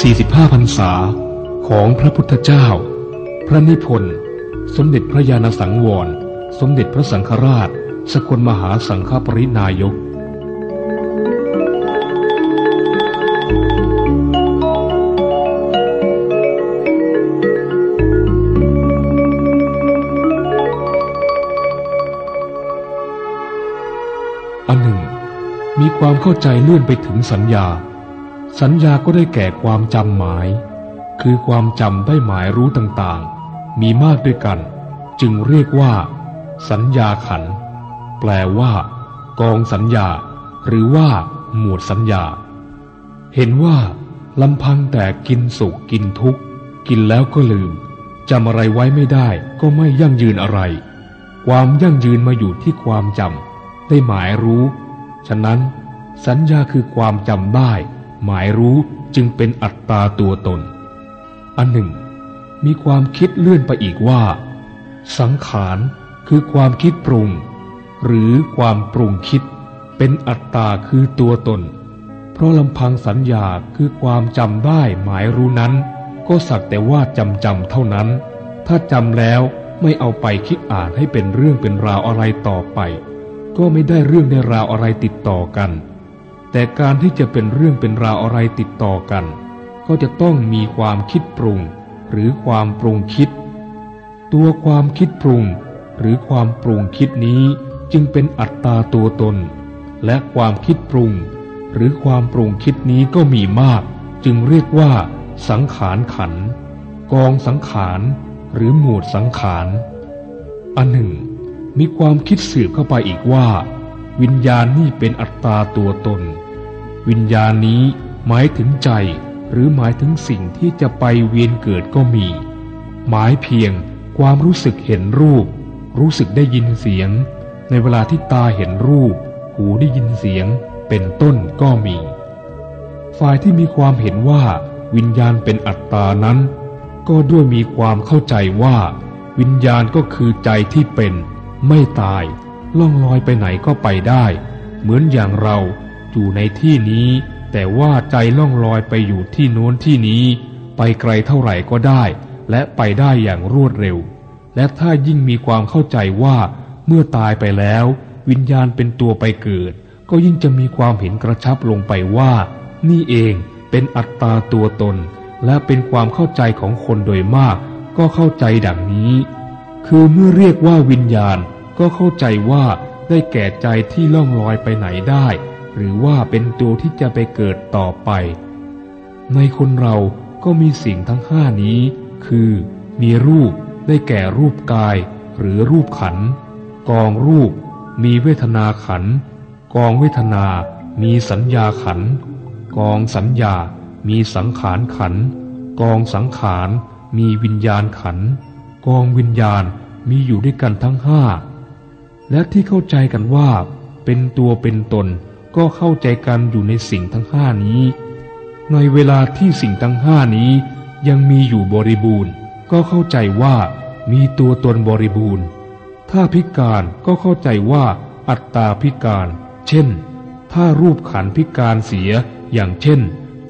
45พรรษาของพระพุทธเจ้า พระนิพนธ์ สมเด็จพระญาณสังวร สมเด็จพระสังฆราช สกลมหาสังฆปรินายกอันหนึ่ง มีความเข้าใจเลื่อนไปถึงสัญญา สัญญาก็ได้แก่ความจำหมาย คือความจำได้หมายรู้ต่างๆ มีมากด้วยกัน จึงเรียกว่า สัญญาขัน แปลว่า กองสัญญา หรือว่า หมวดสัญญา เห็นว่าลำพังแต่กินสุขกินทุกข์กินแล้วก็ลืมจำอะไรไว้ไม่ได้ก็ไม่ยั่งยืนอะไร ความยั่งยืนมาอยู่ที่ความจำได้หมายรู้ ฉะนั้น สัญญาคือความจำได้ หมายรู้จึงเป็นอัตตาตัวตน อันหนึ่ง มีความคิดเลื่อนไปอีกว่า สังขารคือความคิดปรุง หรือความปรุงคิด เป็นอัตตาคือตัวตน เพราะลำพังสัญญาคือความจำได้หมายรู้นั้น ก็สักแต่ว่าจำจำเท่านั้น ถ้าจำแล้วไม่เอาไปคิดอ่านให้เป็นเรื่องเป็นราวอะไรต่อไป ก็ไม่ได้เรื่องในราวอะไรติดต่อกัน แต่การที่จะเป็นเรื่องเป็นราวอะไรติดต่อกัน ก็จะต้องมีความคิดปรุง หรือความปรุงคิด ตัวความคิดปรุง หรือความปรุงคิดนี้จึงเป็นอัตตาตัวตน และความคิดปรุง หรือความปรุงคิดนี้ก็มีมาก จึงเรียกว่า สังขารขัน กองสังขารหรือหมวดสังขาร อันหนึ่ง มีความคิดสืบเข้าไปอีกว่า วิญญาณนี่เป็นอัตตาตัวตน วิญญาณนี้หมายถึงใจ หรือหมายถึงสิ่งที่จะไปเวียนเกิดก็มี หมายเพียงความรู้สึกเห็นรูป รู้สึกได้ยินเสียง ในเวลาที่ตาเห็นรูป หูได้ยินเสียง เป็นต้นก็มี ฝ่ายที่มีความเห็นว่าวิญญาณเป็นอัตตานั้น ก็ด้วยมีความเข้าใจว่า วิญญาณก็คือใจที่เป็น ไม่ตาย ล่องลอยไปไหนก็ไปได้ เหมือนอย่างเราอยู่ในที่นี้ แต่ว่าใจล่องลอยไปอยู่ที่โน้นที่นี้ ไปไกลเท่าไหร่ก็ได้ และไปได้อย่างรวดเร็ว และถ้ายิ่งมีความเข้าใจว่าเมื่อตายไปแล้ว วิญญาณเป็นตัวไปเกิด ก็ยิ่งจะมีความเห็นกระชับลงไปว่า นี่เองเป็นอัตตาตัวตน และเป็นความเข้าใจของคนโดยมาก ก็เข้าใจดังนี้ คือเมื่อเรียกว่าวิญญาณ ก็เข้าใจว่าได้แก่ใจที่ล่องลอยไปไหนได้ หรือว่าเป็นตัวที่จะไปเกิดต่อไป ในคนเราก็มีสิ่งทั้งห้านี้ คือ มีรูปได้แก่รูปกาย หรือรูปขัน กองรูป มีเวทนาขัน กองเวทนา มีสัญญาขัน กองสัญญา มีสังขารขัน กองสังขาร มีวิญญาณขัน กองวิญญาณมีอยู่ด้วยกันทั้งห้า และที่เข้าใจกันว่า เป็นตัวเป็นตนก็เข้าใจกันอยู่ในสิ่งทั้งห้านี้ ในเวลาที่สิ่งทั้งห้านี้ยังมีอยู่บริบูรณ์ ก็เข้าใจว่ามีตัวตนบริบูรณ์ ถ้าพิการก็เข้าใจว่าอัตตาพิการ เช่น ถ้ารูปขันพิการเสีย อย่างเช่น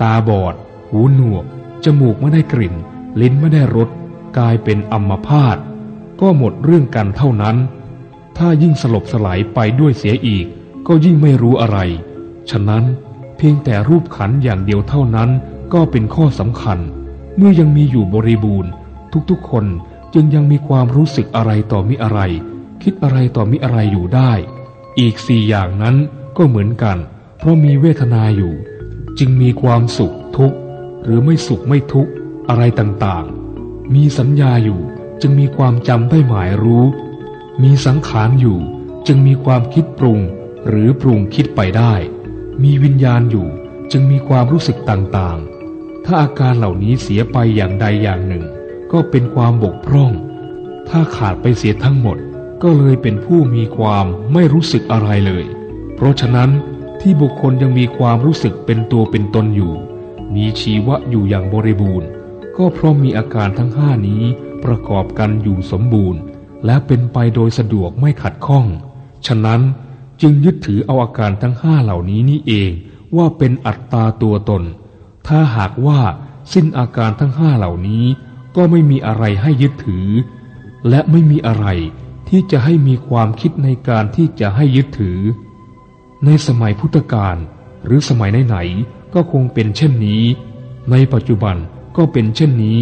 ตาบอด หูหนวก จมูกไม่ได้กลิ่น ลิ้นไม่ได้รส กลายเป็นอัมพาต ก็หมดเรื่องกันเท่านั้น ถ้ายิ่งสลบสลายไปด้วยเสียอีก ก็ยิ่งไม่รู้อะไร ฉะนั้นเพียงแต่รูปขันอย่างเดียวเท่านั้นก็เป็นข้อสำคัญ เมื่อยังมีอยู่บริบูรณ์ ทุกๆคนจึงยังมีความรู้สึกอะไรต่อมิอะไร คิดอะไรต่อมิอะไรอยู่ได้ อีกสี่อย่างนั้นก็เหมือนกัน เพราะมีเวทนาอยู่ จึงมีความสุขทุกข์ หรือไม่สุขไม่ทุกข์ อะไรต่างๆ มีสัญญาอยู่จึงมีความจำได้หมายรู้ มีสังขารอยู่จึงมีความคิดปรุง หรือปรุงคิดไปได้ มีวิญญาณอยู่จึงมีความรู้สึกต่างๆ ถ้าอาการเหล่านี้เสียไปอย่างใดอย่างหนึ่ง ก็เป็นความบกพร่อง ถ้าขาดไปเสียทั้งหมด ก็เลยเป็นผู้มีความไม่รู้สึกอะไรเลย เพราะฉะนั้นที่บุคคลยังมีความรู้สึกเป็นตัวเป็นตนอยู่ มีชีวะอยู่อย่างบริบูรณ์ ก็เพราะมีอาการทั้งห้านี้ประกอบกันอยู่สมบูรณ์ และเป็นไปโดยสะดวกไม่ขัดข้อง ฉะนั้นจึงยึดถือเอาอาการทั้งห้าเหล่านี้นี่เองว่าเป็นอัตตาตัวตน ถ้าหากว่าสิ้นอาการทั้งห้าเหล่านี้ ก็ไม่มีอะไรให้ยึดถือ และไม่มีอะไรที่จะให้มีความคิดในการที่จะให้ยึดถือ ในสมัยพุทธกาลหรือสมัยไหนๆก็คงเป็นเช่นนี้ ในปัจจุบันก็เป็นเช่นนี้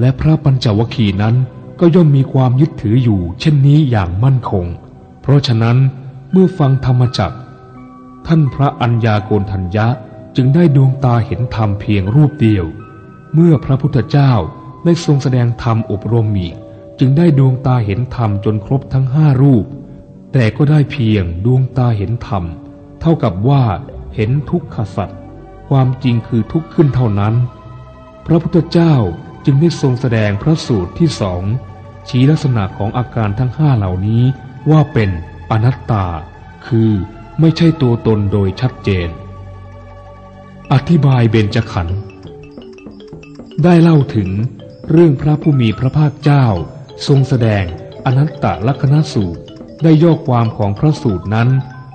และพระปัญจวคีนั้น ก็ย่อมมีความยึดถืออยู่ เช่นนี้อย่างมั่นคง เพราะฉะนั้นเมื่อฟังธรรมจักท่านพระอัญญาโกณทัญญะจึงได้ดวงตาเห็นธรรมเพียงรูปเดียว เมื่อพระพุทธเจ้าได้ทรงแสดงธรรมอบรมอีกจึงได้ดวงตาเห็นธรรมจนครบทั้งห้ารูป แต่ก็ได้เพียงดวงตาเห็นธรรม เท่ากับว่าเห็นทุกขสัตว์ความจริงคือทุกข์ขึ้นเท่านั้น พระพุทธเจ้า จึงได้ทรงแสดงพระสูตรที่สองชี้ลักษณะของอาการทั้งห้าเหล่านี้ว่าเป็นอนัตตา คือไม่ใช่ตัวตนโดยชัดเจน อธิบายเบญจขันธ์ได้เล่าถึงเรื่องพระผู้มีพระภาคเจ้า ทรงแสดงอนัตตลักณสูตรได้ย่อความของพระสูตรนั้น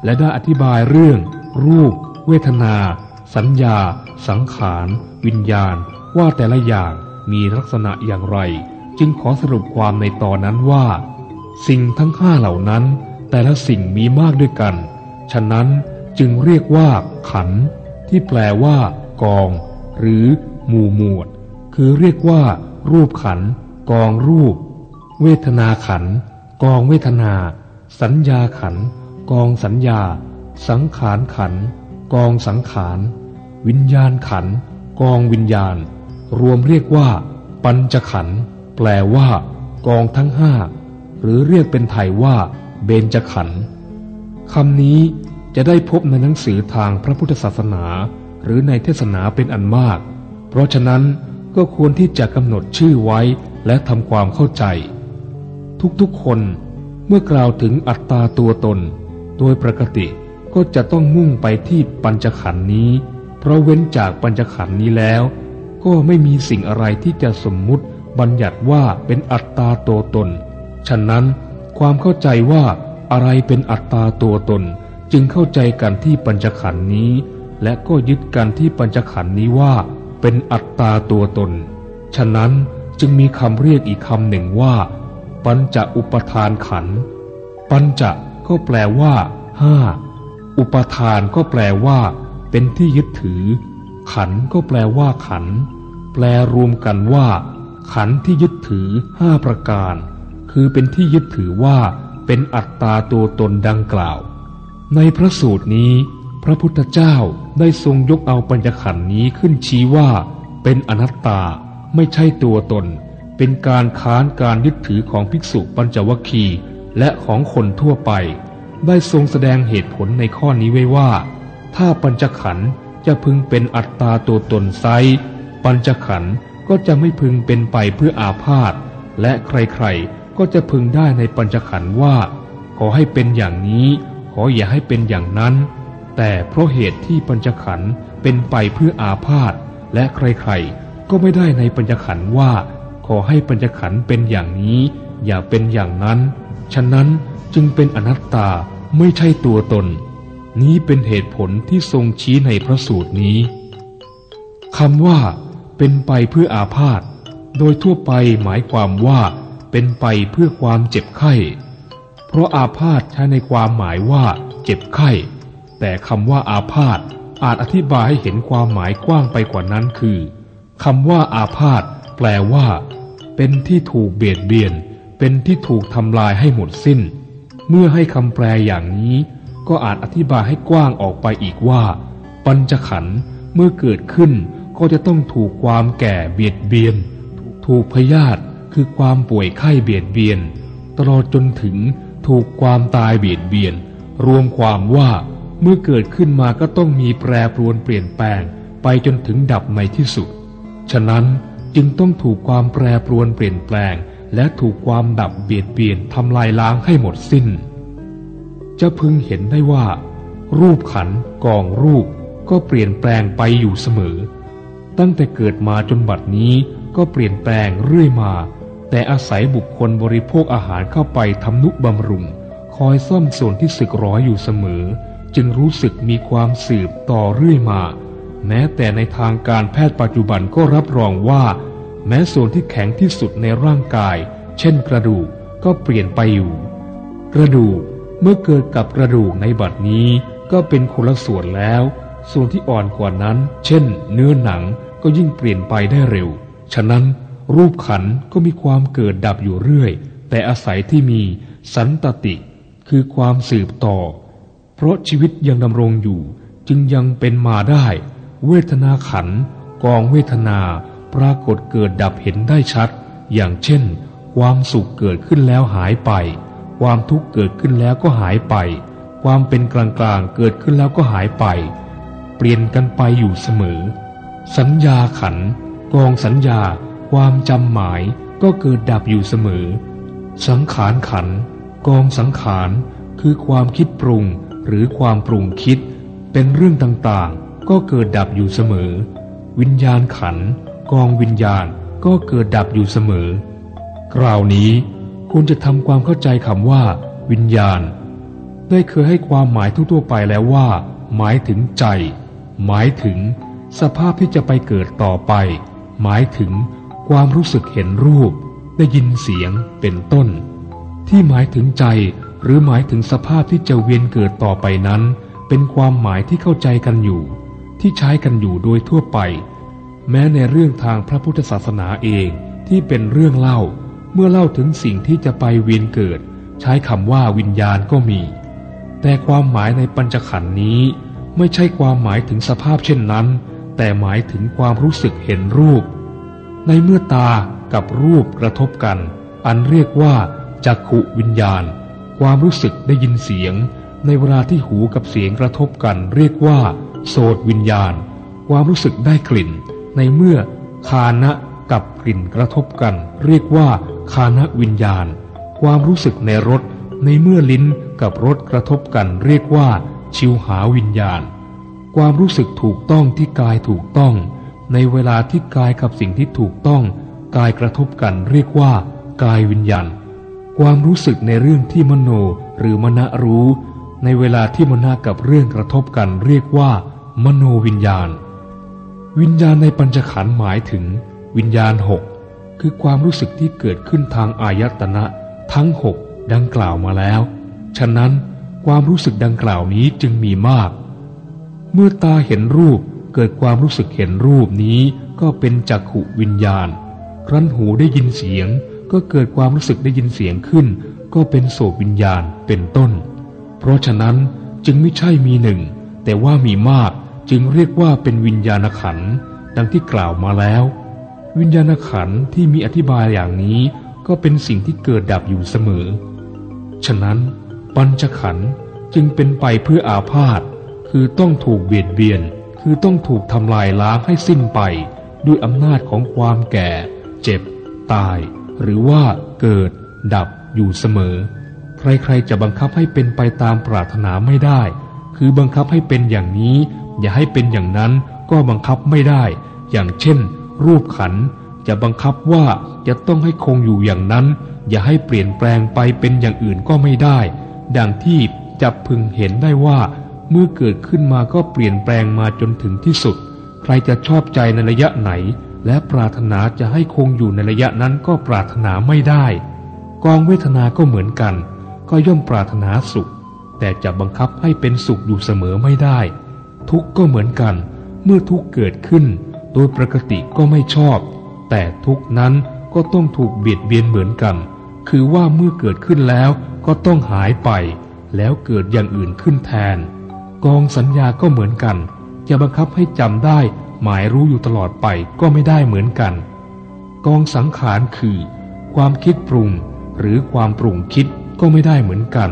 และได้อธิบายเรื่อง รูป เวทนา สัญญา สังขาร วิญญาณ ว่าแต่ละอย่าง มีลักษณะอย่างไร จึงขอสรุปความในตอนนั้นว่า สิ่งทั้งห้าเหล่านั้น แต่ละสิ่งมีมากด้วยกัน ฉะนั้นจึงเรียกว่า ขัน ที่แปลว่า กอง หรือ หมู่หมวด คือเรียกว่า รูปขัน กองรูป เวทนาขัน กองเวทนา สัญญาขัน กองสัญญา สังขารขัน กองสังขาร วิญญาณขัน กองวิญญาณ รวมเรียกว่า ปัญจขันแปลว่า กองทั้งห้าหรือเรียกเป็นไทยว่า เบญจขันคำนี้จะได้พบในหนังสือทางพระพุทธศาสนา หรือในเทศนาเป็นอันมาก เพราะฉะนั้นก็ควรที่จะกำหนดชื่อไว้และทำความเข้าใจ ทุกๆคนเมื่อกล่าวถึงอัตตาตัวตน โดยปกติก็จะต้องมุ่งไปที่ปัญจขันธ์นี้ เพราะเว้นจากปัญจขันธ์นี้แล้ว ก็ไม่มีสิ่งอะไรที่จะสมมุติบัญญัติว่าเป็นอัตตาตัวตน ฉะนั้นความเข้าใจว่าอะไรเป็นอัตตาตัวตน จึงเข้าใจกันที่ปัญจขันธ์นี้ และก็ยึดกันที่ปัญจขันธ์นี้ว่า เป็นอัตตาตัวตน ฉะนั้นจึงมีคำเรียกอีกคำหนึ่งว่า ปัญจอุปทานขันปัญจะก็แปลว่าห้าอุปทานก็แปลว่า เป็นที่ยึดถือ ขันก็แปลว่าขัน แปลรวมกันว่า ขันที่ยึดถือห้าประการ คือเป็นที่ยึดถือว่าเป็นอัตตาตัวตนดังกล่าว ในพระสูตรนี้ พระพุทธเจ้าได้ทรงยกเอาปัญญขันนี้ขึ้นชี้ว่า เป็นอนัตตาไม่ใช่ตัวตน เป็นการค้านการยึดถือของภิกษุปัญจวัคคีและของคนทั่วไป ได้ทรงแสดงเหตุผลในข้อนี้ไว้ว่า ถ้าปัญจขันธ์ จะพึงเป็นอัตตาตัวตนไซปัญจขันธ์ก็จะไม่พึงเป็นไปเพื่ออาพาธและใครๆ ก็จะพึงได้ในปัญจขันธ์ว่า ขอให้เป็นอย่างนี้ ขออย่าให้เป็นอย่างนั้น แต่เพราะเหตุที่ปัญจขันธ์เป็นไปเพื่ออาพาธและใครๆ ก็ไม่ได้ในปัญจขันธ์ว่า ขอให้ปัญจขันธ์เป็นอย่างนี้ อย่าเป็นอย่างนั้น ฉะนั้นจึงเป็นอนัตตาไม่ใช่ตัวตน นี้เป็นเหตุผลที่ทรงชี้ในพระสูตรนี้คำว่า เป็นไปเพื่ออาพาธโดยทั่วไปหมายความว่า เป็นไปเพื่อความเจ็บไข้ เพราะอาพาธใช้ในความหมายว่า เจ็บไข้ แต่คำว่าอาพาธอาจอธิบายให้เห็นความหมายกว้างไปกว่านั้นคือคำว่าอาพาธแปลว่า เป็นที่ถูกเบียดเบียน เป็นที่ถูกทำลายให้หมดสิ้น เมื่อให้คำแปลอย่างนี้ ก็อาจอธิบายให้กว้างออกไปอีกว่า ปัญจขันธ์เมื่อเกิดขึ้นก็จะต้องถูกความแก่เบียดเบียน ถูกพยาธิคือความป่วยไข้เบียดเบียน ตลอดจนถึงถูกความตายเบียดเบียน รวมความว่าเมื่อเกิดขึ้นมาก็ต้องมีแปรปรวนเปลี่ยนแปลง ไปจนถึงดับในที่สุด ฉะนั้นจึงต้องถูกความแปรปรวนเปลี่ยนแปลง และถูกความดับเบียดเบียนทำลายล้างให้หมดสิ้น จะพึงเห็นได้ว่า รูปขันกองรูปก็เปลี่ยนแปลงไปอยู่เสมอ ตั้งแต่เกิดมาจนบัดนี้ก็เปลี่ยนแปลงเรื่อยมา แต่อาศัยบุคคลบริโภคอาหารเข้าไปทำนุบำรุง คอยซ่อมส่วนที่สึกร้อยอยู่เสมอ จึงรู้สึกมีความสืบต่อเรื่อยมา แม้แต่ในทางการแพทย์ปัจจุบันก็รับรองว่า แม้ส่วนที่แข็งที่สุดในร่างกาย เช่นกระดูกก็เปลี่ยนไปอยู่ กระดูก เมื่อเกิดกับกระดูกในบัดนี้ก็เป็นคนละส่วนแล้ว ส่วนที่อ่อนกว่านั้น เช่น เนื้อหนังก็ยิ่งเปลี่ยนไปได้เร็ว ฉะนั้นรูปขันก็มีความเกิดดับอยู่เรื่อย แต่อาศัยที่มีสันตติ คือความสืบต่อ เพราะชีวิตยังดำรงอยู่ จึงยังเป็นมาได้ เวทนาขัน กองเวทนา ปรากฏเกิดดับเห็นได้ชัด อย่างเช่น ความสุขเกิดขึ้นแล้วหายไป ความทุกข์เกิดขึ้นแล้วก็หายไป ความเป็นกลางกลางเกิดขึ้นแล้วก็หายไป เปลี่ยนกันไปอยู่เสมอ สัญญาขันกองสัญญา ความจำหมายก็เกิดดับอยู่เสมอ สังขารขันกองสังขารคือความคิดปรุงหรือความปรุงคิด เป็นเรื่องต่างๆ ก็เกิดดับอยู่เสมอ วิญญาณขันกองวิญญาณก็เกิดดับอยู่เสมอ คราวนี้ คุณจะทำความเข้าใจคำว่า วิญญาณ ได้เคยให้ความหมายทั่วๆไปแล้วว่า หมายถึงใจ หมายถึง สภาพที่จะไปเกิดต่อไป หมายถึงความรู้สึกเห็นรูป ได้ยินเสียงเป็นต้น ที่หมายถึงใจหรือหมายถึงสภาพที่จะเวียนเกิดต่อไปนั้น เป็นความหมายที่เข้าใจกันอยู่ ที่ใช้กันอยู่โดยทั่วไป แม้ในเรื่องทางพระพุทธศาสนาเองที่เป็นเรื่องเล่า เมื่อเล่าถึงสิ่งที่จะไปเวียนเกิด ใช้คำว่าวิญญาณก็มี แต่ความหมายในปัญจขันธ์นี้ ไม่ใช่ความหมายถึงสภาพเช่นนั้น แต่หมายถึงความรู้สึกเห็นรูป ในเมื่อตากับรูปกระทบกัน อันเรียกว่าจักขุวิญญาณ ความรู้สึกได้ยินเสียง ในเวลาที่หูกับเสียงกระทบกัน เรียกว่า โสตวิญญาณ ความรู้สึกได้กลิ่น ในเมื่อคานะกับกลิ่นกระทบกัน เรียกว่า คานะวิญญาณ ความรู้สึกในรสในเมื่อลิ้นกับรสกระทบกันเรียกว่า ชิวหาวิญญาณ ความรู้สึกถูกต้องที่กายถูกต้อง ในเวลาที่กายกับสิ่งที่ถูกต้อง กายกระทบกันเรียกว่า กายวิญญาณ ความรู้สึกในเรื่องที่มโนหรือมณะรู้ ในเวลาที่มณะกับเรื่องกระทบกันเรียกว่า มโนวิญญาณ วิญญาณในปัญจขันธ์หมายถึง วิญญาณหก คือความรู้สึกที่เกิดขึ้นทางอายตนะทั้งหกดังกล่าวมาแล้ว ฉะนั้นความรู้สึกดังกล่าวนี้จึงมีมาก เมื่อตาเห็นรูปเกิดความรู้สึกเห็นรูปนี้ก็เป็นจักขุวิญญาณ ครั้นหูได้ยินเสียง ก็เกิดความรู้สึกได้ยินเสียงขึ้น ก็เป็นโสวิญญาณเป็นต้น เพราะฉะนั้นจึงไม่ใช่มีหนึ่ง แต่ว่ามีมากจึงเรียกว่าเป็นวิญญาณขันดังที่กล่าวมาแล้ว วิญญาณขันธ์ที่มีอธิบายอย่างนี้ก็เป็นสิ่งที่เกิดดับอยู่เสมอ ฉะนั้นปัญจขันธ์จึงเป็นไปเพื่ออาพาธคือต้องถูกเบียดเบียน คือต้องถูกทำลายล้างให้สิ้นไป ด้วยอำนาจของความแก่ เจ็บ ตาย หรือว่าเกิด ดับอยู่เสมอ ใครๆจะบังคับให้เป็นไปตามปรารถนาไม่ได้ คือบังคับให้เป็นอย่างนี้ อย่าให้เป็นอย่างนั้นก็บังคับไม่ได้ อย่างเช่น รูปขันจะบังคับว่าจะต้องให้คงอยู่อย่างนั้น อย่าให้เปลี่ยนแปลงไปเป็นอย่างอื่นก็ไม่ได้ ดังที่จะพึงเห็นได้ว่า เมื่อเกิดขึ้นมาก็เปลี่ยนแปลงมาจนถึงที่สุด ใครจะชอบใจในระยะไหน และปรารถนาจะให้คงอยู่ในระยะนั้นก็ปรารถนาไม่ได้ กองเวทนาก็เหมือนกัน ก็ย่อมปรารถนาสุข แต่จะบังคับให้เป็นสุขอยู่เสมอไม่ได้ ทุกข์ก็เหมือนกัน เมื่อทุกข์เกิดขึ้น โดยปกติก็ไม่ชอบ แต่ทุกนั้นก็ต้องถูกเบียดเบียนเหมือนกัน คือว่าเมื่อเกิดขึ้นแล้วก็ต้องหายไป แล้วเกิดอย่างอื่นขึ้นแทน กองสัญญาก็เหมือนกัน จะบังคับให้จำได้ หมายรู้อยู่ตลอดไปก็ไม่ได้เหมือนกัน กองสังขารคือ ความคิดปรุง หรือความปรุงคิดก็ไม่ได้เหมือนกัน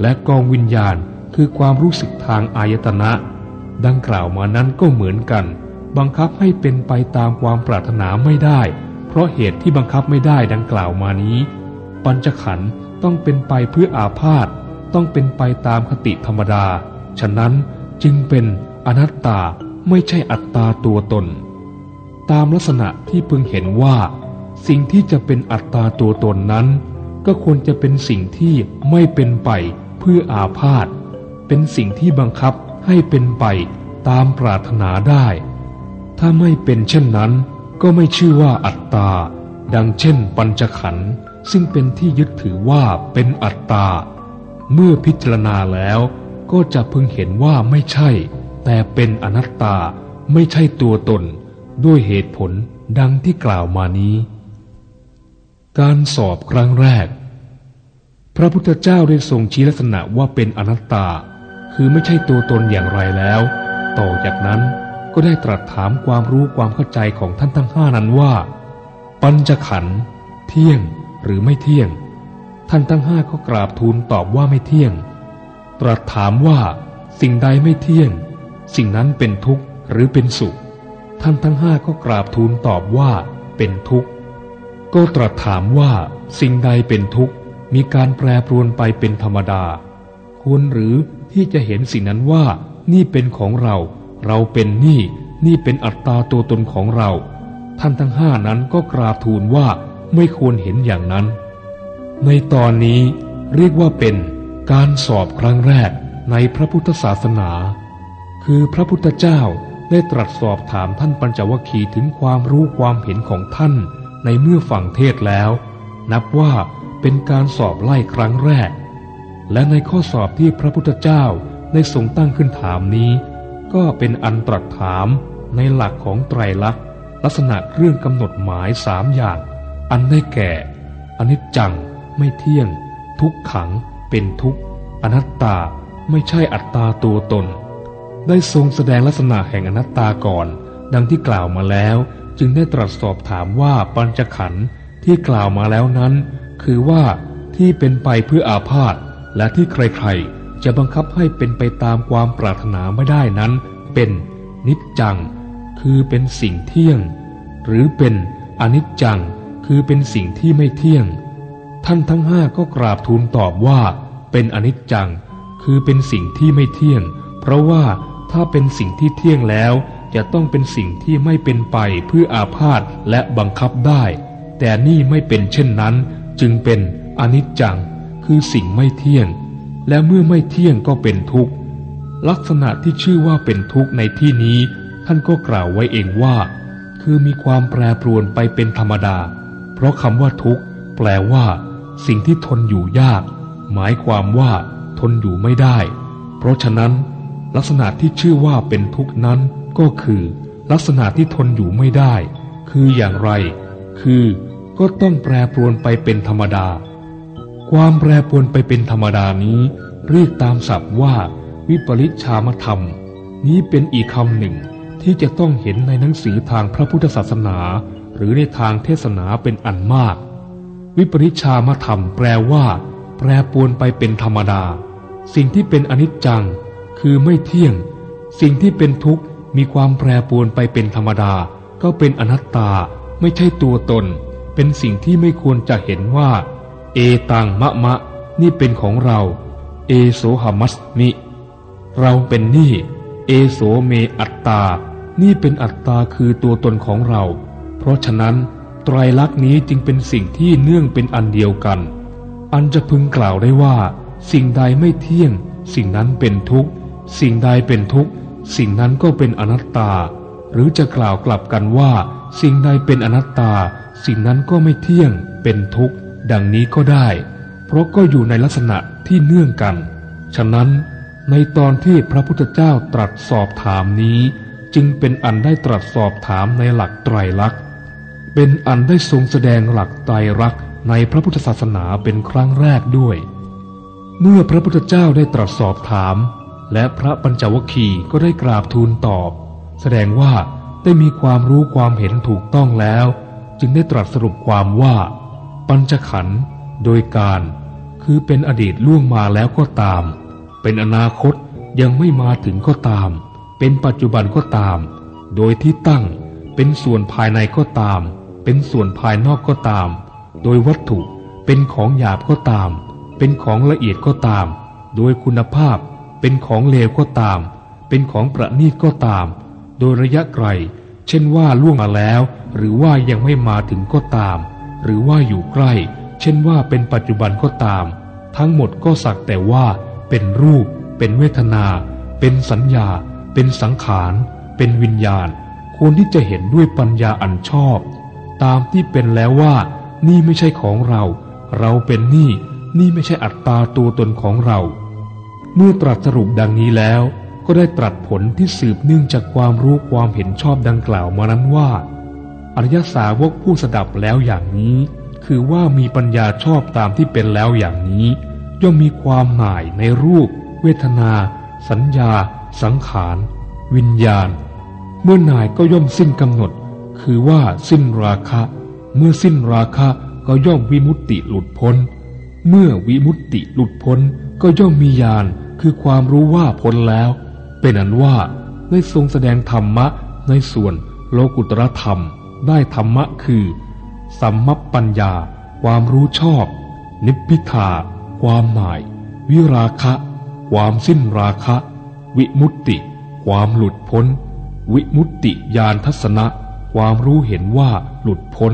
และกองวิญญาณคือความรู้สึกทางอายตนะ ดังกล่าวมานั้นก็เหมือนกัน บังคับให้เป็นไปตามความปรารถนาไม่ได้ เพราะเหตุที่บังคับไม่ได้ดังกล่าวมานี้ ปัญจขันธ์ต้องเป็นไปเพื่ออาพาธต้องเป็นไปตามคติธรรมดา ฉะนั้นจึงเป็นอนัตตาไม่ใช่อัตตาตัวตน ตามลักษณะที่พึงเห็นว่า สิ่งที่จะเป็นอัตตาตัวตนนั้น ก็ควรจะเป็นสิ่งที่ไม่เป็นไปเพื่ออาพาธเป็นสิ่งที่บังคับให้เป็นไปตามปรารถนาได้ ถ้าไม่เป็นเช่นนั้น ก็ไม่ชื่อว่าอัตตา ดังเช่นปัญจขันธ์ซึ่งเป็นที่ยึดถือว่าเป็นอัตตา เมื่อพิจารณาแล้วก็จะพึงเห็นว่าไม่ใช่ แต่เป็นอนัตตาไม่ใช่ตัวตน ด้วยเหตุผลดังที่กล่าวมานี้ การสอบครั้งแรก พระพุทธเจ้าได้ทรงชี้ลักษณะว่าเป็นอนัตตา คือไม่ใช่ตัวตนอย่างไรแล้ว ต่อจากนั้น ก็ได้ตรัสถามความรู้ความเข้าใจของท่านทั้งห้านั้นว่า ปัญจขันธ์เที่ยงหรือไม่เที่ยง ท่านทั้งห้าก็กราบทูลตอบว่าไม่เที่ยง ตรัสถามว่า สิ่งใดไม่เที่ยง สิ่งนั้นเป็นทุกข์หรือเป็นสุข ท่านทั้งห้าก็กราบทูลตอบว่า เป็นทุกข์ ก็ตรัสถามว่า สิ่งใดเป็นทุกข์มีการแปรปรวนไปเป็นธรรมดาควรหรือที่จะเห็นสิ่งนั้นว่านี่เป็นของเรา เราเป็นนี่นี่เป็นอัตตาตัวตนของเรา ท่านทั้งห้านั้นก็กราบทูลว่าไม่ควรเห็นอย่างนั้น ในตอนนี้เรียกว่าเป็นการสอบครั้งแรกในพระพุทธศาสนา คือพระพุทธเจ้าได้ตรัสสอบถามท่านปัญจวัคคีย์ถึงความรู้ความเห็นของท่านในเมื่อฟังเทศแล้ว นับว่าเป็นการสอบไล่ครั้งแรก และในข้อสอบที่พระพุทธเจ้าได้ทรงตั้งขึ้นถามนี้ ก็เป็นอันตรัสถามในหลักของไตรลักษณ์ลักษณะเรื่องกำหนดหมายสามอย่าง อันได้แก่ อนิจจัง ไม่เที่ยง ทุกขัง เป็นทุกข์ อนัตตาไม่ใช่อัตตาตัวตน ได้ทรงแสดงลักษณะแห่งอนัตตาก่อน ดังที่กล่าวมาแล้ว จึงได้ตรัสสอบถามว่าปัญจขันธ์ที่กล่าวมาแล้วนั้น คือว่าที่เป็นไปเพื่ออาพาธและที่ใครๆ จะบังคับให้เป็นไปตามความปรารถนาไม่ได้นั้น เป็นนิจจัง คือเป็นสิ่งเที่ยง หรือเป็นอนิจจัง คือเป็นสิ่งที่ไม่เที่ยง ท่านทั้งห้าก็กราบทูลตอบว่า เป็นอนิจจัง คือเป็นสิ่งที่ไม่เที่ยง เพราะว่าถ้าเป็นสิ่งที่เที่ยงแล้วจะต้องเป็นสิ่งที่ไม่เป็นไปเพื่ออาพาธและบังคับได้ แต่นี่ไม่เป็นเช่นนั้น จึงเป็นอนิจจัง คือสิ่งไม่เที่ยง และเมื่อไม่เที่ยงก็เป็นทุกข์ ลักษณะที่ชื่อว่าเป็นทุกข์ในที่นี้ ท่านก็กล่าวไว้เองว่า คือมีความแปรปรวนไปเป็นธรรมดา เพราะคำว่าทุกข์แปลว่า สิ่งที่ทนอยู่ยาก หมายความว่า ทนอยู่ไม่ได้ เพราะฉะนั้น ลักษณะที่ชื่อว่าเป็นทุกข์นั้นก็คือ ลักษณะที่ทนอยู่ไม่ได้ คืออย่างไร คือ ก็ต้องแปรปรวนไปเป็นธรรมดา ความแปรปรวนไปเป็นธรรมดานี้ เรียกตามศัพท์ว่า วิปริชามธรรม นี้เป็นอีกคำหนึ่งที่จะต้องเห็นในหนังสือทางพระพุทธศาสนา หรือในทางเทศนาเป็นอันมาก วิปริชามธรรมแปลว่า แปรปรวนไปเป็นธรรมดา สิ่งที่เป็นอนิจจัง คือไม่เที่ยง สิ่งที่เป็นทุกข์มีความแปรปรวนไปเป็นธรรมดา ก็เป็นอนัตตา ไม่ใช่ตัวตน เป็นสิ่งที่ไม่ควรจะเห็นว่า เอตังมะมะ นี่เป็นของเรา เอโสหมัสมิ เราเป็นนี่ เอโสเมอัตตา นี่เป็นอัตตาคือตัวตนของเรา เพราะฉะนั้น ไตรลักษณ์นี้จึงเป็นสิ่งที่เนื่องเป็นอันเดียวกัน อันจะพึงกล่าวได้ว่า สิ่งใดไม่เที่ยง สิ่งนั้นเป็นทุกข์ สิ่งใดเป็นทุกข์ สิ่งนั้นก็เป็นอนัตตา หรือจะกล่าวกลับกันว่า สิ่งใดเป็นอนัตตา สิ่งนั้นก็ไม่เที่ยง เป็นทุกข์ ดังนี้ก็ได้ เพราะก็อยู่ในลักษณะที่เนื่องกัน ฉะนั้นในตอนที่พระพุทธเจ้าตรัสสอบถามนี้ จึงเป็นอันได้ตรัสสอบถามในหลักไตรลักษณ์เป็นอันได้ทรงแสดงหลักไตรลักษณ์ในพระพุทธศาสนาเป็นครั้งแรกด้วย เมื่อพระพุทธเจ้าได้ตรัสสอบถาม และพระปัญจวคีก็ได้กราบทูลตอบ แสดงว่าได้มีความรู้ความเห็นถูกต้องแล้ว จึงได้ตรัสสรุปความว่า ปัญจขันธ์โดยการคือเป็นอดีตล่วงมาแล้วก็ตาม เป็นอนาคตยังไม่มาถึงก็ตาม เป็นปัจจุบันก็ตาม โดยที่ตั้งเป็นส่วนภายในก็ตาม เป็นส่วนภายนอกก็ตาม โดยวัตถุเป็นของหยาบก็ตาม เป็นของละเอียดก็ตาม โดยคุณภาพเป็นของเลวก็ตาม เป็นของประณีตก็ตาม โดยระยะไกล เช่นว่าล่วงมาแล้ว หรือว่ายังไม่มาถึงก็ตาม หรือว่าอยู่ใกล้ เช่นว่าเป็นปัจจุบันก็ตาม ทั้งหมดก็สักแต่ว่า เป็นรูป เป็นเวทนา เป็นสัญญา เป็นสังขาร เป็นวิญญาณ ควรที่จะเห็นด้วยปัญญาอันชอบ ตามที่เป็นแล้วว่า นี่ไม่ใช่ของเรา เราเป็นนี่ นี่ไม่ใช่อัตตาตัวตนของเรา เมื่อตรัสสรุปดังนี้แล้ว ก็ได้ตรัสผลที่สืบเนื่องจากความรู้ความเห็นชอบดังกล่าวมานั้นว่า อริยสาวกผู้สดับแล้วอย่างนี้ คือว่ามีปัญญาชอบตามที่เป็นแล้วอย่างนี้ ย่อมมีความหน่ายในรูป เวทนา สัญญา สังขาร วิญญาณ เมื่อนายก็ย่อมสิ้นกำหนด คือว่าสิ้นราคะ เมื่อสิ้นราคะก็ย่อมวิมุตติหลุดพ้น เมื่อวิมุตติหลุดพ้นก็ย่อมมีญาณคือความรู้ว่าพ้นแล้ว เป็นอันว่าได้ทรงแสดงธรรมะในส่วนโลกุตรธรรม ได้ธรรมะคือ สัมมปัญญา ความรู้ชอบ นิพพิทา ความหมาย วิราคะ ความสิ้นราคะ วิมุตติ ความหลุดพ้น วิมุตติญาณทัศนะ ความรู้เห็นว่าหลุดพ้น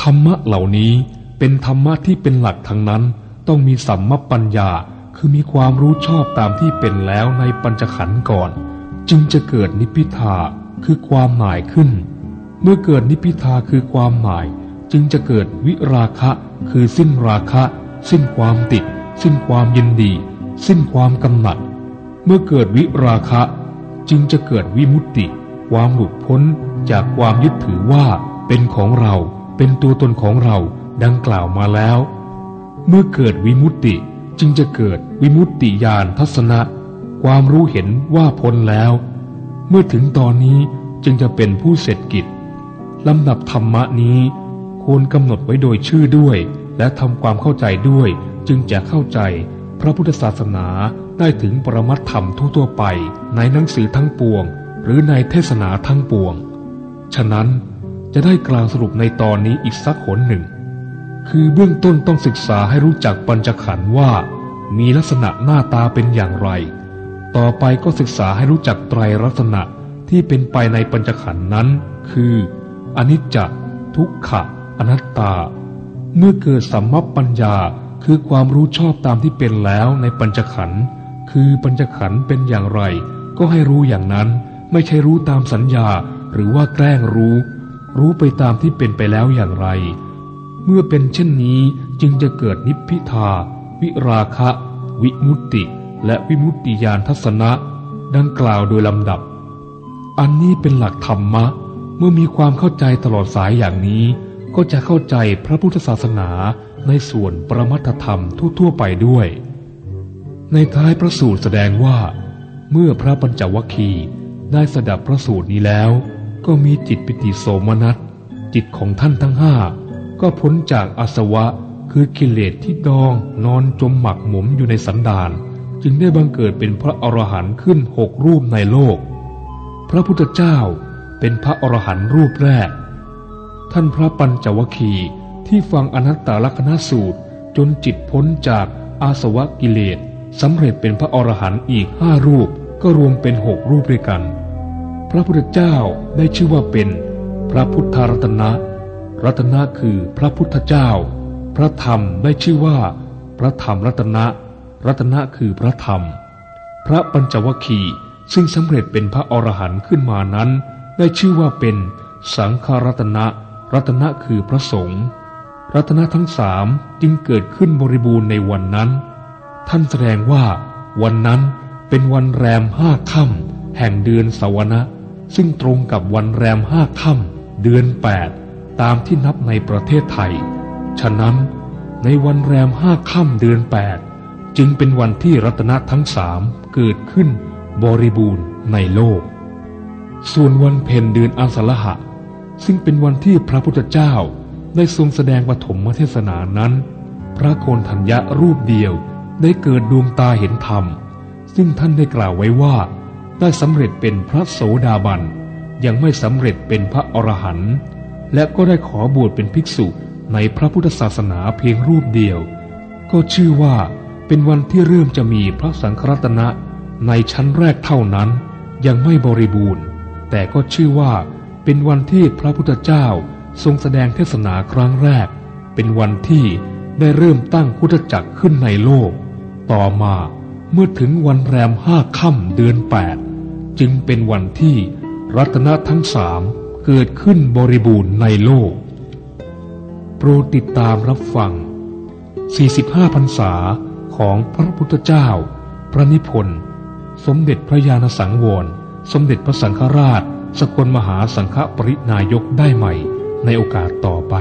ธรรมะเหล่านี้เป็นธรรมะที่เป็นหลักทั้งนั้น ต้องมีสัมมปัญญาคือมีความรู้ชอบตามที่เป็นแล้วในปัญจขันธ์ก่อน จึงจะเกิดนิพพิทาคือความหมายขึ้น เมื่อเกิดนิพิทาคือความหมาย จึงจะเกิดวิราคะ คือสิ้นราคะ สิ้นความติด สิ้นความยินดี สิ้นความกำหนัด เมื่อเกิดวิราคะ จึงจะเกิดวิมุตติ ความหลุดพ้นจากความยึดถือว่าเป็นของเราเป็นตัวตนของเราดังกล่าวมาแล้ว เมื่อเกิดวิมุตติจึงจะเกิดวิมุตติญาณทัศนะ ความรู้เห็นว่าพ้นแล้ว เมื่อถึงตอนนี้จึงจะเป็นผู้เสร็จกิจ ลำดับธรรมะนี้ ควรกำหนดไว้โดยชื่อด้วย และทำความเข้าใจด้วย จึงจะเข้าใจพระพุทธศาสนาได้ถึงปรมัตธรรมทั่วๆไป ในหนังสือทั้งปวง หรือในเทศนาทั้งปวง ฉะนั้นจะได้กล่าวสรุปในตอนนี้อีกสักหนหนึ่ง คือเบื้องต้นต้องศึกษาให้รู้จักปัญจขันธ์ว่า มีลักษณะหน้าตาเป็นอย่างไร ต่อไปก็ศึกษาให้รู้จักไตรลักษณะที่เป็นไปในปัญจขันธ์นั้น คือ อนิจจทุกขะอนัตตา เมื่อเกิดสัมมปัญญาคือความรู้ชอบตามที่เป็นแล้วในปัญจขันธ์คือปัญจขันธ์เป็นอย่างไร ก็ให้รู้อย่างนั้นไม่ใช่รู้ตามสัญญาหรือว่าแกล้งรู้ รู้ไปตามที่เป็นไปแล้วอย่างไร เมื่อเป็นเช่นนี้จึงจะเกิดนิพพิทา วิราคะ วิมุตติ และวิมุตติญาณทัศนะ ดังกล่าวโดยลำดับ อันนี้เป็นหลักธรรมะ เมื่อมีความเข้าใจตลอดสายอย่างนี้ ก็จะเข้าใจพระพุทธศาสนาในส่วนปรมัตธรรมทั่วๆไปด้วย ในท้ายพระสูตรแสดงว่า เมื่อพระปัญจวัคคีย์ได้สดับพระสูตรนี้แล้ว ก็มีจิตปิติโสมนัส จิตของท่านทั้งห้าก็พ้นจากอาสวะคือกิเลสที่ดองนอนจมหมักหมมอยู่ในสันดาน จึงได้บังเกิดเป็นพระอรหันต์ขึ้นหกรูปในโลก พระพุทธเจ้า เป็นพระอรหันต์รูปแรก ท่านพระปัญจวคีที่ฟังอนัตตลักษณสูตรจนจิตพ้นจากอาสวะกิเลสสำเร็จเป็นพระอรหันต์อีกห้ารูปก็รวมเป็นหกรูปด้วยกัน พระพุทธเจ้าได้ชื่อว่าเป็น พระพุทธรัตนะ รัตนะคือพระพุทธเจ้า พระธรรมได้ชื่อว่า พระธรรมรัตนะ รัตนะคือพระธรรม พระปัญจวคีซึ่งสำเร็จเป็นพระอรหันต์ขึ้นมานั้น ได้ชื่อว่าเป็นสังฆรัตนะ รัตนะคือพระสงฆ์รัตนะทั้งสามจึงเกิดขึ้นบริบูรณ์ในวันนั้น ท่านแสดงว่าวันนั้นเป็นวันแรมห้าค่ำแห่งเดือนสวนะ ซึ่งตรงกับวันแรมห้าค่ำเดือนแปดตามที่นับในประเทศไทย ฉะนั้นในวันแรมห้าค่ำเดือนแปดจึงเป็นวันที่รัตนะทั้งสามเกิดขึ้นบริบูรณ์ในโลก ส่วนวันเพ็ญเดือนอาสาฬหะ ซึ่งเป็นวันที่พระพุทธเจ้าได้ทรงแสดงปฐมเทศนานั้น พระโกนธัญญะรูปเดียวได้เกิดดวงตาเห็นธรรม ซึ่งท่านได้กล่าวไว้ว่า ได้สำเร็จเป็นพระโสดาบัน ยังไม่สำเร็จเป็นพระอรหันต์และก็ได้ขอบวชเป็นภิกษุในพระพุทธศาสนาเพียงรูปเดียว ก็ชื่อว่าเป็นวันที่เริ่มจะมีพระสังฆรัตนะในชั้นแรกเท่านั้นยังไม่บริบูรณ์ แต่ก็ชื่อว่าเป็นวันที่พระพุทธเจ้าทรงแสดงเทศนาครั้งแรก เป็นวันที่ได้เริ่มตั้งพุทธจักรขึ้นในโลก ต่อมาเมื่อถึงวันแรมห้าค่ำเดือนแปดจึงเป็นวันที่รัตนะทั้งสามเกิดขึ้นบริบูรณ์ในโลก โปรดติดตามรับฟัง 45พรรษาของพระพุทธเจ้า พระนิพนธ์ สมเด็จพระญาณสังวร สมเด็จพระสังฆราช สกลมหาสังฆปรินายกได้ใหม่ในโอกาสต่อไป